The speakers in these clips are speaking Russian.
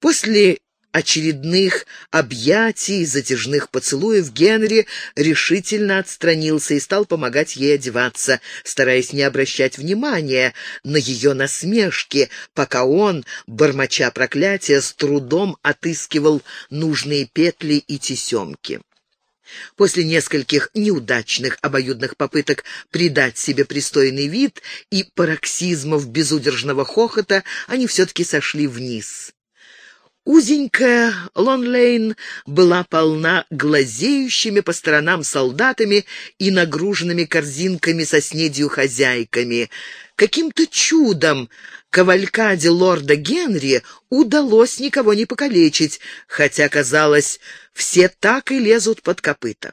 После очередных объятий и затяжных поцелуев Генри решительно отстранился и стал помогать ей одеваться, стараясь не обращать внимания на ее насмешки, пока он, бормоча проклятия, с трудом отыскивал нужные петли и тесемки. После нескольких неудачных обоюдных попыток придать себе пристойный вид и пароксизмов безудержного хохота, они все-таки сошли вниз. Узенькая Лонлейн была полна глазеющими по сторонам солдатами и нагруженными корзинками со снедью хозяйками. Каким-то чудом кавалькаде лорда Генри удалось никого не покалечить, хотя, казалось, все так и лезут под копыта.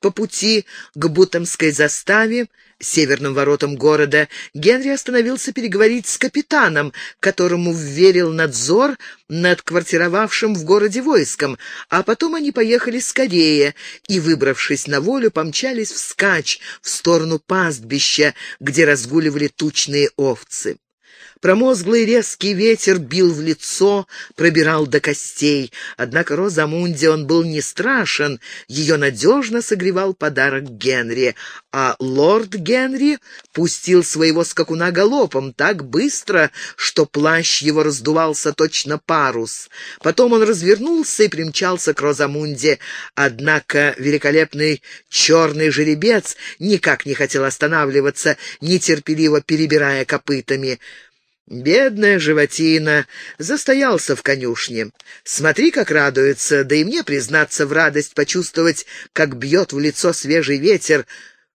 По пути к Бутомской заставе, северным воротам города, Генри остановился переговорить с капитаном, которому вверил надзор над квартировавшим в городе войском, а потом они поехали скорее и, выбравшись на волю, помчались вскачь в сторону пастбища, где разгуливали тучные овцы. Промозглый резкий ветер бил в лицо, пробирал до костей. Однако Розамунде он был не страшен, ее надежно согревал подарок Генри, а лорд Генри пустил своего скакуна галопом так быстро, что плащ его раздувался точно парус. Потом он развернулся и примчался к Розамунде, однако великолепный черный жеребец никак не хотел останавливаться, нетерпеливо перебирая копытами. Бедная животина застоялся в конюшне. Смотри, как радуется, да и мне, признаться, в радость почувствовать, как бьет в лицо свежий ветер,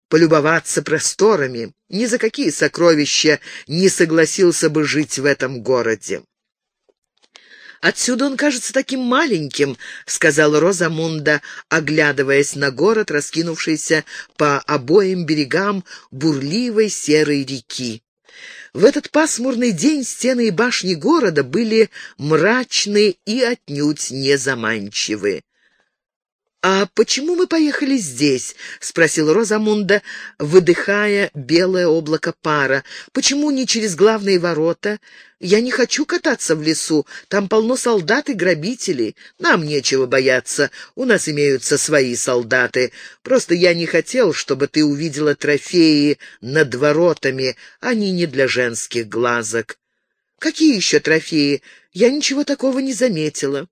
полюбоваться просторами. Ни за какие сокровища не согласился бы жить в этом городе. «Отсюда он кажется таким маленьким», — сказала Розамунда, оглядываясь на город, раскинувшийся по обоим берегам бурливой серой реки. В этот пасмурный день стены и башни города были мрачны и отнюдь не заманчивы. «А почему мы поехали здесь?» — спросил Розамунда, выдыхая белое облако пара. «Почему не через главные ворота? Я не хочу кататься в лесу. Там полно солдат и грабителей. Нам нечего бояться. У нас имеются свои солдаты. Просто я не хотел, чтобы ты увидела трофеи над воротами. Они не для женских глазок». «Какие еще трофеи? Я ничего такого не заметила».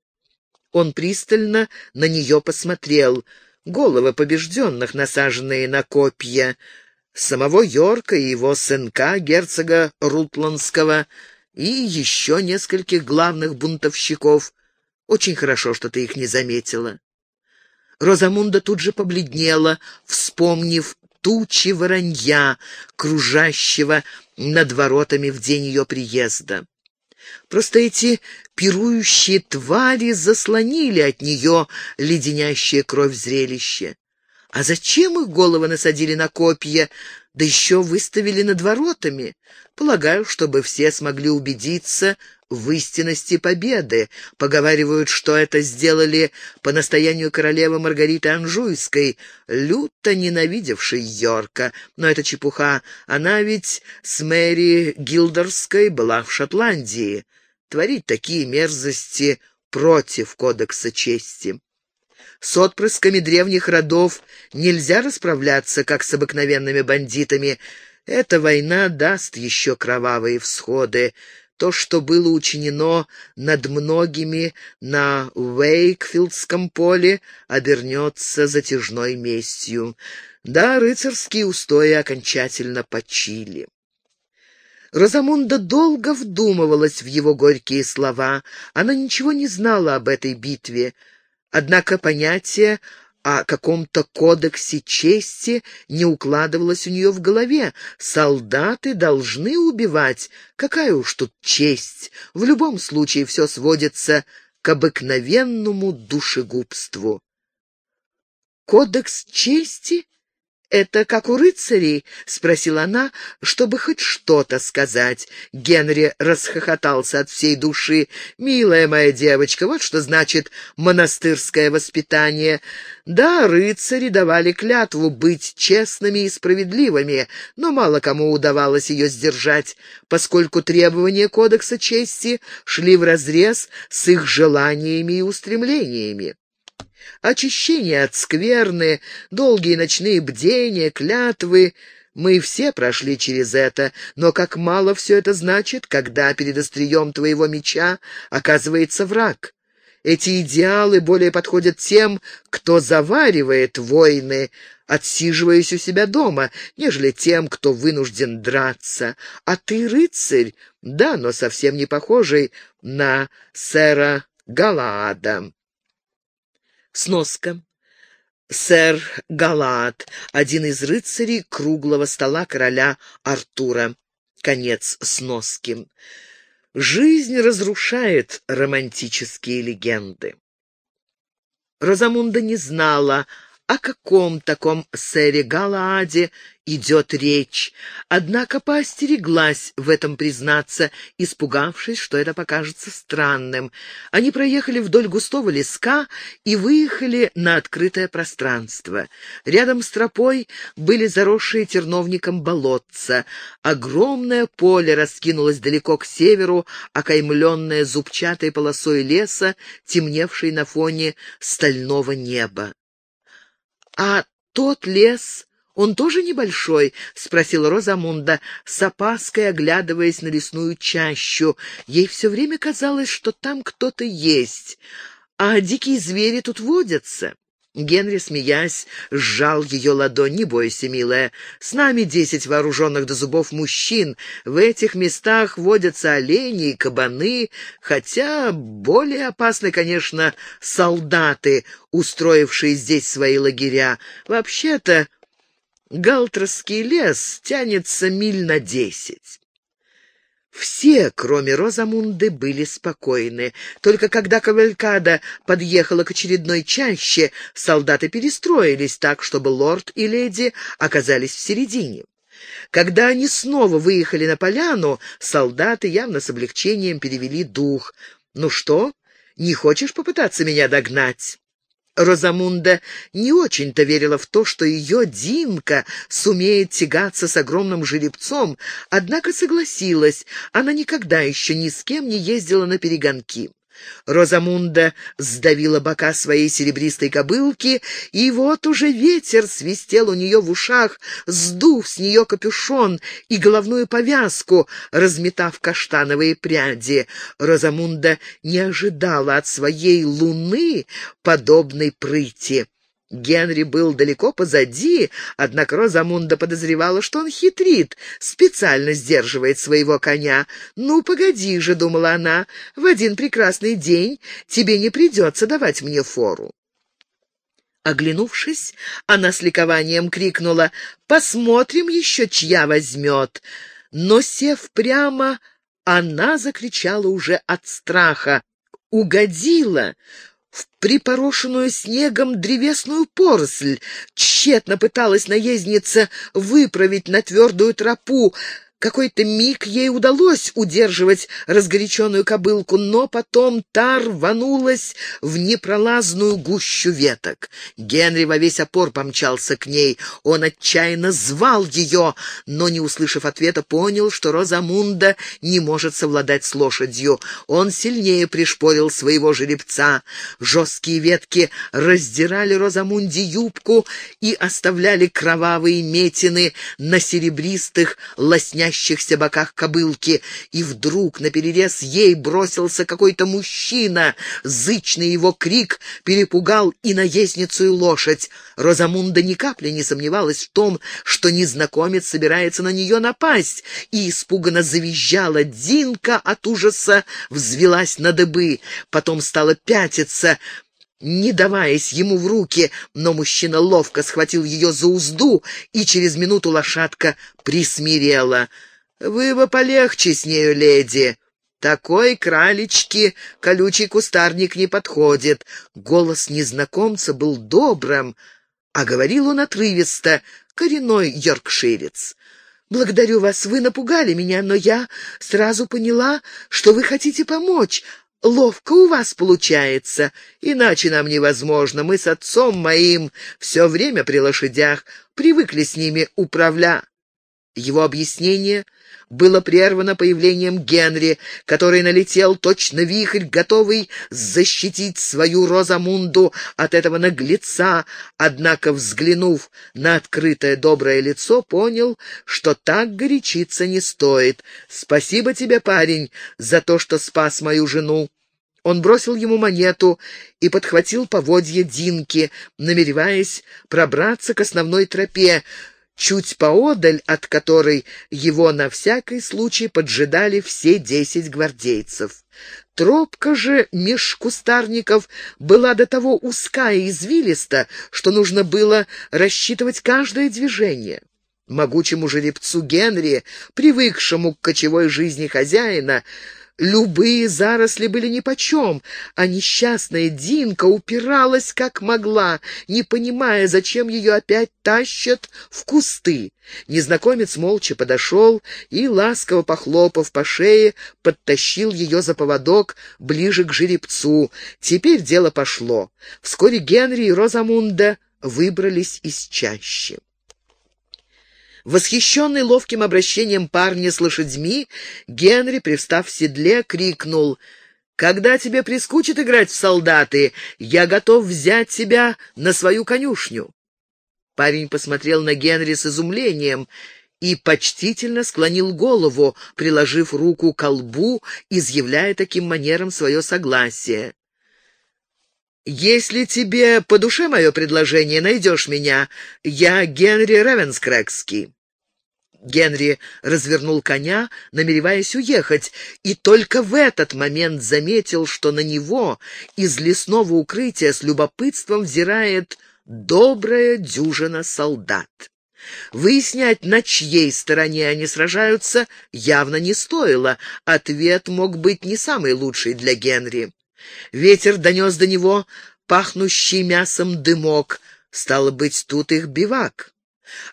Он пристально на нее посмотрел. Головы побежденных, насаженные на копья, самого Йорка и его сынка, герцога Рутландского, и еще нескольких главных бунтовщиков. Очень хорошо, что ты их не заметила. Розамунда тут же побледнела, вспомнив тучи воронья, кружащего над воротами в день ее приезда. Просто эти пирующие твари заслонили от нее леденящее кровь зрелище. А зачем их головы насадили на копья, да еще выставили над воротами? Полагаю, чтобы все смогли убедиться в истинности победы. Поговаривают, что это сделали по настоянию королевы Маргариты Анжуйской, люто ненавидевшей Йорка. Но это чепуха. Она ведь с Мэри Гилдерской была в Шотландии. Творить такие мерзости против кодекса чести. С отпрысками древних родов нельзя расправляться, как с обыкновенными бандитами. Эта война даст еще кровавые всходы. То, что было учинено над многими на Уэйкфилдском поле, обернется затяжной местью. Да, рыцарские устои окончательно почили. Розамунда долго вдумывалась в его горькие слова. Она ничего не знала об этой битве. Однако понятие о каком-то кодексе чести не укладывалось у нее в голове. Солдаты должны убивать. Какая уж тут честь. В любом случае все сводится к обыкновенному душегубству. «Кодекс чести? «Это как у рыцарей?» — спросила она, чтобы хоть что-то сказать. Генри расхохотался от всей души. «Милая моя девочка, вот что значит монастырское воспитание. Да, рыцари давали клятву быть честными и справедливыми, но мало кому удавалось ее сдержать, поскольку требования Кодекса чести шли вразрез с их желаниями и устремлениями очищение от скверны, долгие ночные бдения, клятвы. Мы все прошли через это, но как мало все это значит, когда перед острием твоего меча оказывается враг. Эти идеалы более подходят тем, кто заваривает войны, отсиживаясь у себя дома, нежели тем, кто вынужден драться. А ты рыцарь, да, но совсем не похожий на сэра Галаада. Сноска. Сэр Галат, один из рыцарей круглого стола короля Артура. Конец сноски. Жизнь разрушает романтические легенды. Розамунда не знала, о каком таком сэре Галааде идет речь, однако поостереглась в этом признаться, испугавшись, что это покажется странным. Они проехали вдоль густого леска и выехали на открытое пространство. Рядом с тропой были заросшие терновником болотца. Огромное поле раскинулось далеко к северу, окаймленное зубчатой полосой леса, темневшей на фоне стального неба. «А тот лес, он тоже небольшой?» — спросила Розамунда, с опаской оглядываясь на лесную чащу. Ей все время казалось, что там кто-то есть. «А дикие звери тут водятся?» Генри, смеясь, сжал ее ладонь. «Не бойся, милая, с нами десять вооруженных до зубов мужчин. В этих местах водятся олени и кабаны, хотя более опасны, конечно, солдаты, устроившие здесь свои лагеря. Вообще-то, Галтросский лес тянется миль на десять». Все, кроме Розамунды, были спокойны. Только когда кавалькада подъехала к очередной чаще, солдаты перестроились так, чтобы лорд и леди оказались в середине. Когда они снова выехали на поляну, солдаты явно с облегчением перевели дух. «Ну что, не хочешь попытаться меня догнать?» Розамунда не очень-то верила в то, что ее Динка сумеет тягаться с огромным жеребцом, однако согласилась, она никогда еще ни с кем не ездила на перегонки. Розамунда сдавила бока своей серебристой кобылки, и вот уже ветер свистел у нее в ушах, сдув с нее капюшон и головную повязку, разметав каштановые пряди. Розамунда не ожидала от своей луны подобной прыти. Генри был далеко позади, однако Розамунда подозревала, что он хитрит, специально сдерживает своего коня. «Ну, погоди же», — думала она, — «в один прекрасный день тебе не придется давать мне фору». Оглянувшись, она с ликованием крикнула «Посмотрим еще, чья возьмет!» Но, сев прямо, она закричала уже от страха. «Угодила!» В припорошенную снегом древесную поросль. Тщетно пыталась наездница выправить на твердую тропу, какой-то миг ей удалось удерживать разгоряченную кобылку, но потом та рванулась в непролазную гущу веток. Генри во весь опор помчался к ней. Он отчаянно звал ее, но, не услышав ответа, понял, что Розамунда не может совладать с лошадью. Он сильнее пришпорил своего жеребца. Жесткие ветки раздирали Розамунде юбку и оставляли кровавые метины на серебристых лоснящих лоснящихся боках кобылки, и вдруг наперерез ей бросился какой-то мужчина. Зычный его крик перепугал и наездницу, и лошадь. Розамунда ни капли не сомневалась в том, что незнакомец собирается на нее напасть, и испуганно завизжала. Динка от ужаса взвелась на дыбы, потом стала пятиться, не даваясь ему в руки, но мужчина ловко схватил ее за узду, и через минуту лошадка присмирела. «Вы бы полегче с нею, леди!» «Такой кралечки колючий кустарник не подходит». Голос незнакомца был добрым, а говорил он отрывисто, коренной йоркширец. «Благодарю вас, вы напугали меня, но я сразу поняла, что вы хотите помочь. Ловко у вас получается, иначе нам невозможно. Мы с отцом моим все время при лошадях, привыкли с ними управля». Его объяснение было прервано появлением Генри, который налетел точно вихрь, готовый защитить свою Розамунду от этого наглеца, однако, взглянув на открытое доброе лицо, понял, что так горячиться не стоит. «Спасибо тебе, парень, за то, что спас мою жену». Он бросил ему монету и подхватил поводья Динки, намереваясь пробраться к основной тропе, чуть поодаль от которой его на всякий случай поджидали все десять гвардейцев. Тропка же меж кустарников была до того узка и извилиста, что нужно было рассчитывать каждое движение. Могучему жеребцу Генри, привыкшему к кочевой жизни хозяина, Любые заросли были нипочем, а несчастная Динка упиралась как могла, не понимая, зачем ее опять тащат в кусты. Незнакомец молча подошел и, ласково похлопав по шее, подтащил ее за поводок ближе к жеребцу. Теперь дело пошло. Вскоре Генри и Розамунда выбрались из чащи. Восхищенный ловким обращением парня с лошадьми, Генри, привстав в седле, крикнул «Когда тебе прискучит играть в солдаты, я готов взять тебя на свою конюшню». Парень посмотрел на Генри с изумлением и почтительно склонил голову, приложив руку к колбу, изъявляя таким манером свое согласие. «Если тебе по душе мое предложение, найдешь меня. Я Генри Ревенскрэгский». Генри развернул коня, намереваясь уехать, и только в этот момент заметил, что на него из лесного укрытия с любопытством взирает добрая дюжина солдат. Выяснять, на чьей стороне они сражаются, явно не стоило. Ответ мог быть не самый лучший для Генри. Ветер донес до него пахнущий мясом дымок. Стало быть, тут их бивак.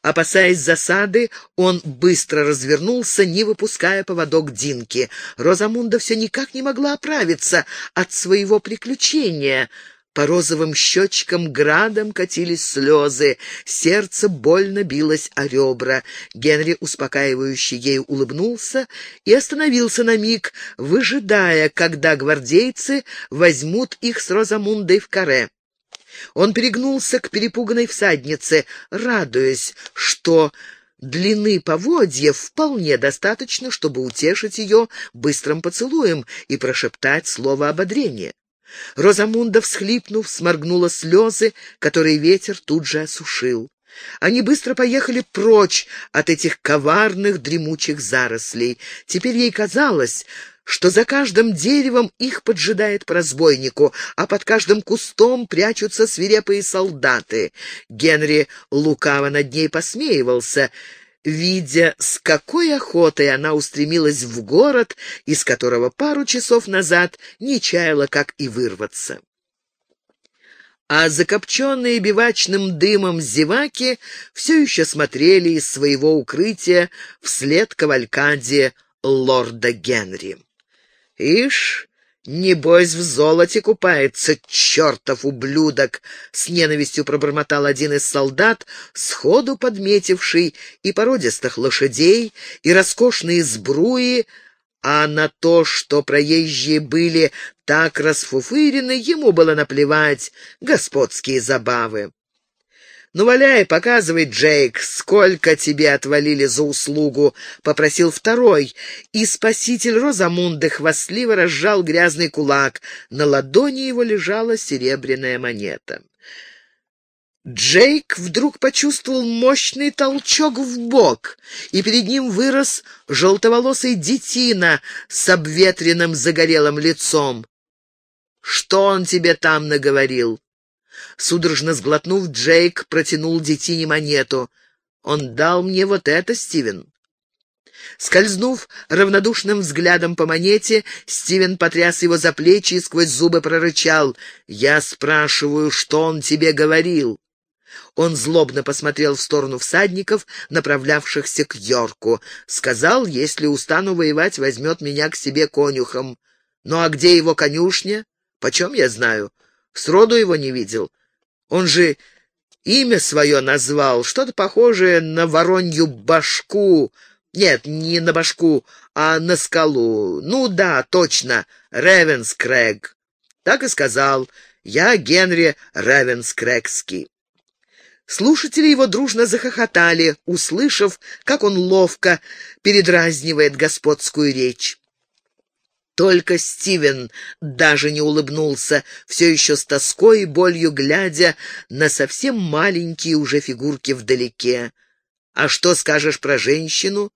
Опасаясь засады, он быстро развернулся, не выпуская поводок Динки. Розамунда все никак не могла оправиться от своего приключения. По розовым щечкам градом катились слезы, сердце больно билось о ребра. Генри, успокаивающе ей улыбнулся и остановился на миг, выжидая, когда гвардейцы возьмут их с Розамундой в каре. Он перегнулся к перепуганной всаднице, радуясь, что длины поводьев вполне достаточно, чтобы утешить ее быстрым поцелуем и прошептать слово ободрения. Розамунда, всхлипнув, сморгнула слезы, которые ветер тут же осушил. Они быстро поехали прочь от этих коварных дремучих зарослей. Теперь ей казалось, что за каждым деревом их поджидает по разбойнику, а под каждым кустом прячутся свирепые солдаты. Генри лукаво над ней посмеивался, видя, с какой охотой она устремилась в город, из которого пару часов назад не чаяла, как и вырваться. А закопченные бивачным дымом зеваки все еще смотрели из своего укрытия вслед кавалькаде лорда Генри. «Ишь, небось в золоте купается, чертов ублюдок!» — с ненавистью пробормотал один из солдат, сходу подметивший и породистых лошадей, и роскошные сбруи, а на то, что проезжие были так расфуфырены, ему было наплевать господские забавы. «Ну, валяй, показывай, Джейк, сколько тебе отвалили за услугу!» — попросил второй, и спаситель Розамунды хвастливо разжал грязный кулак. На ладони его лежала серебряная монета. Джейк вдруг почувствовал мощный толчок в бок, и перед ним вырос желтоволосый детина с обветренным загорелым лицом. «Что он тебе там наговорил?» Судорожно сглотнув, Джейк протянул детине монету. «Он дал мне вот это, Стивен». Скользнув равнодушным взглядом по монете, Стивен потряс его за плечи и сквозь зубы прорычал. «Я спрашиваю, что он тебе говорил?» Он злобно посмотрел в сторону всадников, направлявшихся к Йорку. Сказал, если устану воевать, возьмет меня к себе конюхом. Ну а где его конюшня? Почем я знаю? Сроду его не видел. Он же имя свое назвал, что-то похожее на воронью башку. Нет, не на башку, а на скалу. Ну да, точно, Ревенскрэг. Так и сказал. Я Генри Ревенскрэгский. Слушатели его дружно захохотали, услышав, как он ловко передразнивает господскую речь. Только Стивен даже не улыбнулся, все еще с тоской и болью глядя на совсем маленькие уже фигурки вдалеке. «А что скажешь про женщину?»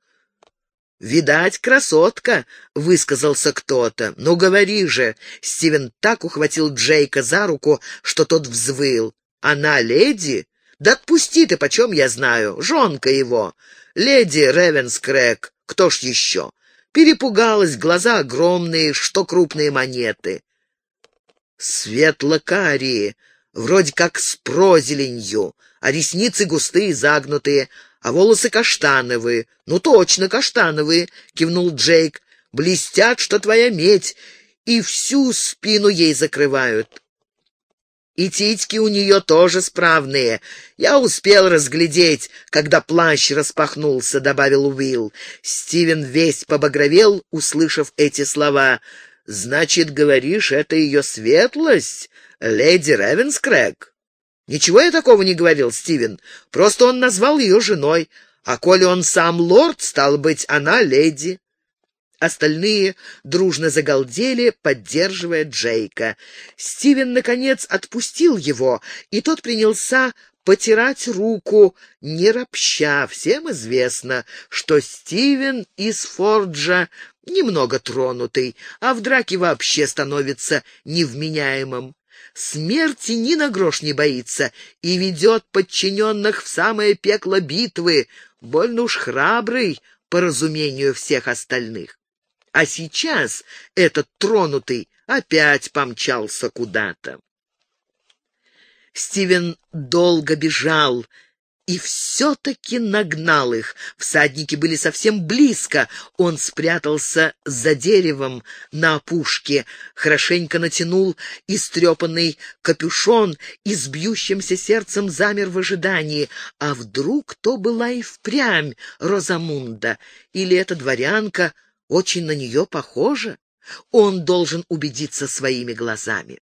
«Видать, красотка», — высказался кто-то. «Ну, говори же!» Стивен так ухватил Джейка за руку, что тот взвыл. «Она леди?» «Да отпусти ты, почем я знаю. Жонка его. Леди Ревенскрэк. Кто ж еще?» Перепугалась, глаза огромные, что крупные монеты. Светло-карие, вроде как с прозеленью, а ресницы густые, загнутые, а волосы каштановые. «Ну, точно каштановые», — кивнул Джейк. «Блестят, что твоя медь, и всю спину ей закрывают. И титьки у нее тоже справные. Я успел разглядеть, когда плащ распахнулся», — добавил Уилл. Стивен весь побагровел, услышав эти слова. «Значит, говоришь, это ее светлость, леди Ревенскрэг?» «Ничего я такого не говорил, Стивен. Просто он назвал ее женой. А коли он сам лорд, стал быть, она леди». Остальные дружно загалдели, поддерживая Джейка. Стивен, наконец, отпустил его, и тот принялся потирать руку, не ропща. Всем известно, что Стивен из Форджа немного тронутый, а в драке вообще становится невменяемым. Смерти ни на грош не боится и ведет подчиненных в самое пекло битвы, больно уж храбрый по разумению всех остальных. А сейчас этот тронутый опять помчался куда-то. Стивен долго бежал, и все-таки нагнал их. Всадники были совсем близко. Он спрятался за деревом на опушке, хорошенько натянул истрепанный капюшон и с бьющимся сердцем замер в ожидании. А вдруг то была и впрямь Розамунда, или эта дворянка — очень на нее похожа. Он должен убедиться своими глазами.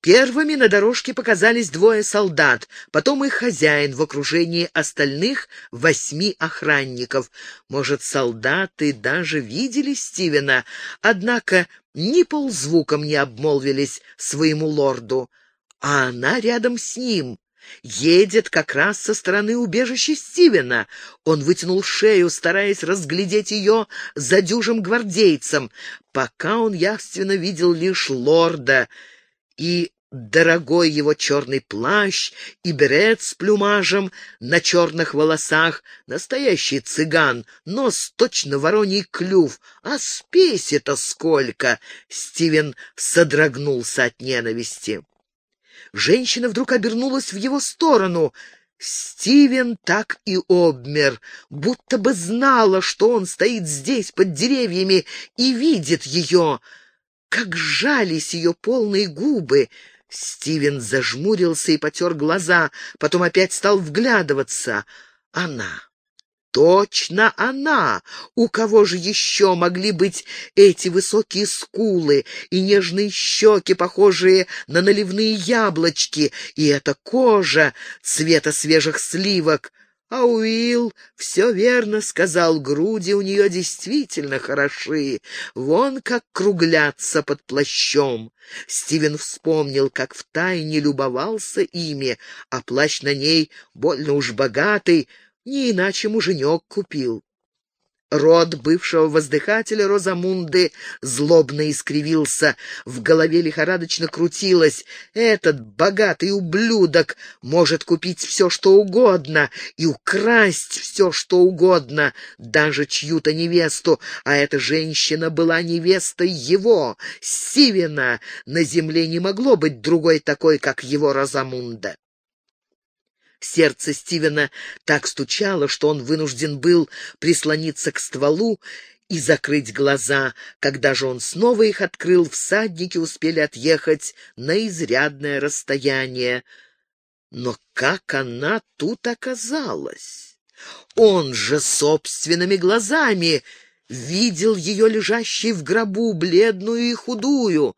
Первыми на дорожке показались двое солдат, потом их хозяин в окружении остальных восьми охранников. Может, солдаты даже видели Стивена, однако ни ползвуком не обмолвились своему лорду, а она рядом с ним едет как раз со стороны убежища Стивена. Он вытянул шею, стараясь разглядеть ее за дюжим гвардейцем, пока он явственно видел лишь лорда и дорогой его черный плащ и берет с плюмажем на черных волосах, настоящий цыган, нос точно вороний клюв, а спеси-то сколько! Стивен содрогнулся от ненависти. Женщина вдруг обернулась в его сторону. Стивен так и обмер, будто бы знала, что он стоит здесь, под деревьями, и видит ее. Как жались ее полные губы! Стивен зажмурился и потер глаза, потом опять стал вглядываться. Она. Точно она! У кого же еще могли быть эти высокие скулы и нежные щеки, похожие на наливные яблочки, и эта кожа цвета свежих сливок? А Уилл все верно сказал, груди у нее действительно хороши, вон как круглятся под плащом. Стивен вспомнил, как втайне любовался ими, а плащ на ней больно уж богатый, не иначе муженек купил. Род бывшего воздыхателя Розамунды злобно искривился, в голове лихорадочно крутилось. Этот богатый ублюдок может купить все, что угодно, и украсть все, что угодно, даже чью-то невесту, а эта женщина была невестой его, Сивина. На земле не могло быть другой такой, как его Розамунда. Сердце Стивена так стучало, что он вынужден был прислониться к стволу и закрыть глаза. Когда же он снова их открыл, всадники успели отъехать на изрядное расстояние. Но как она тут оказалась? Он же собственными глазами видел ее лежащей в гробу, бледную и худую.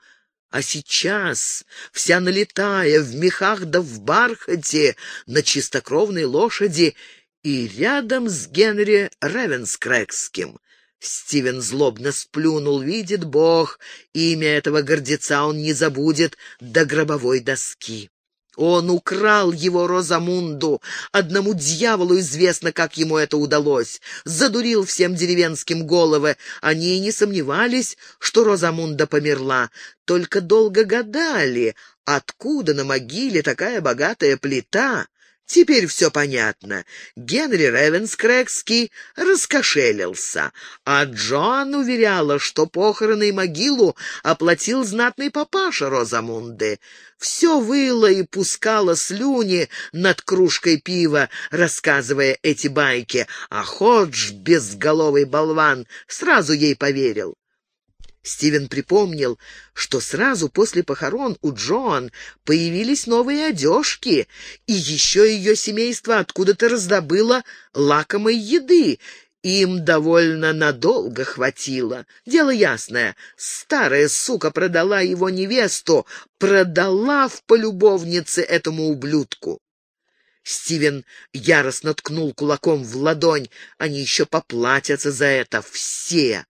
А сейчас, вся налетая, в мехах да в бархате, на чистокровной лошади и рядом с Генри Ревенскрэгским. Стивен злобно сплюнул, видит Бог, имя этого гордеца он не забудет до гробовой доски. Он украл его Розамунду. Одному дьяволу известно, как ему это удалось. Задурил всем деревенским головы. Они и не сомневались, что Розамунда померла. Только долго гадали, откуда на могиле такая богатая плита. Теперь все понятно. Генри Ревенскрэгский раскошелился, а Джоан уверяла, что похороны и могилу оплатил знатный папаша Розамунды. Все выло и пускало слюни над кружкой пива, рассказывая эти байки, а Ходж, безголовый болван, сразу ей поверил. Стивен припомнил, что сразу после похорон у Джоан появились новые одежки, и еще ее семейство откуда-то раздобыло лакомой еды. Им довольно надолго хватило. Дело ясное, старая сука продала его невесту, продала в полюбовнице этому ублюдку. Стивен яростно ткнул кулаком в ладонь. Они еще поплатятся за это все.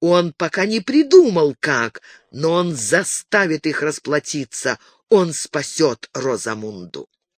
Он пока не придумал, как, но он заставит их расплатиться. Он спасет Розамунду.